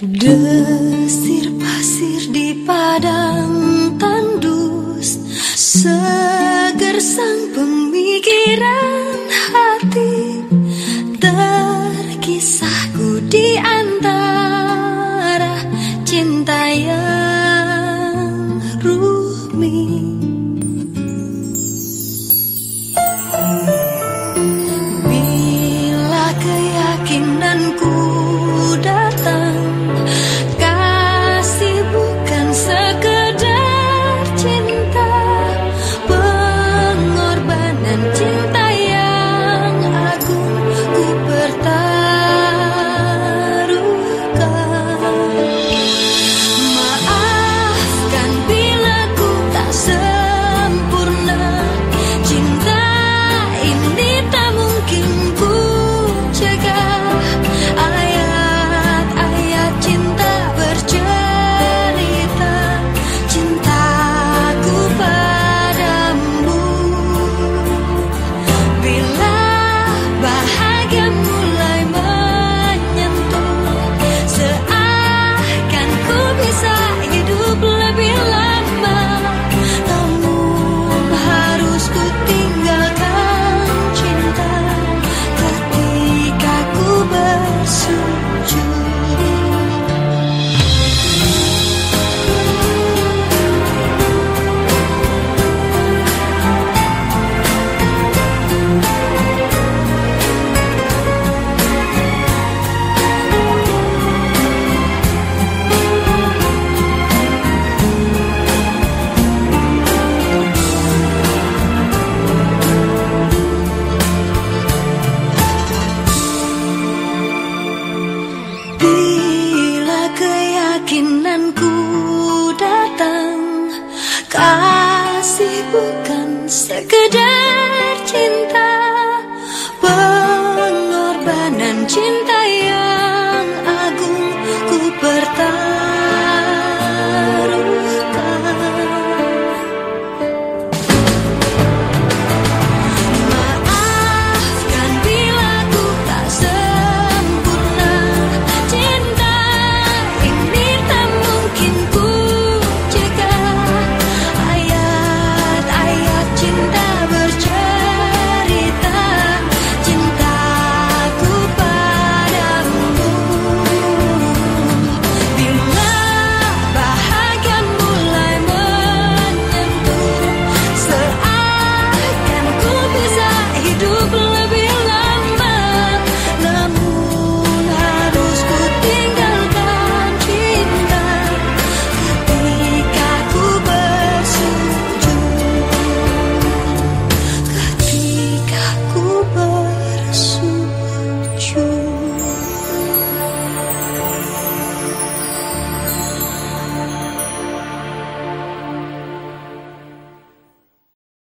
Desir pasir di padang believe. sekedar cinta pengorbanan cinta.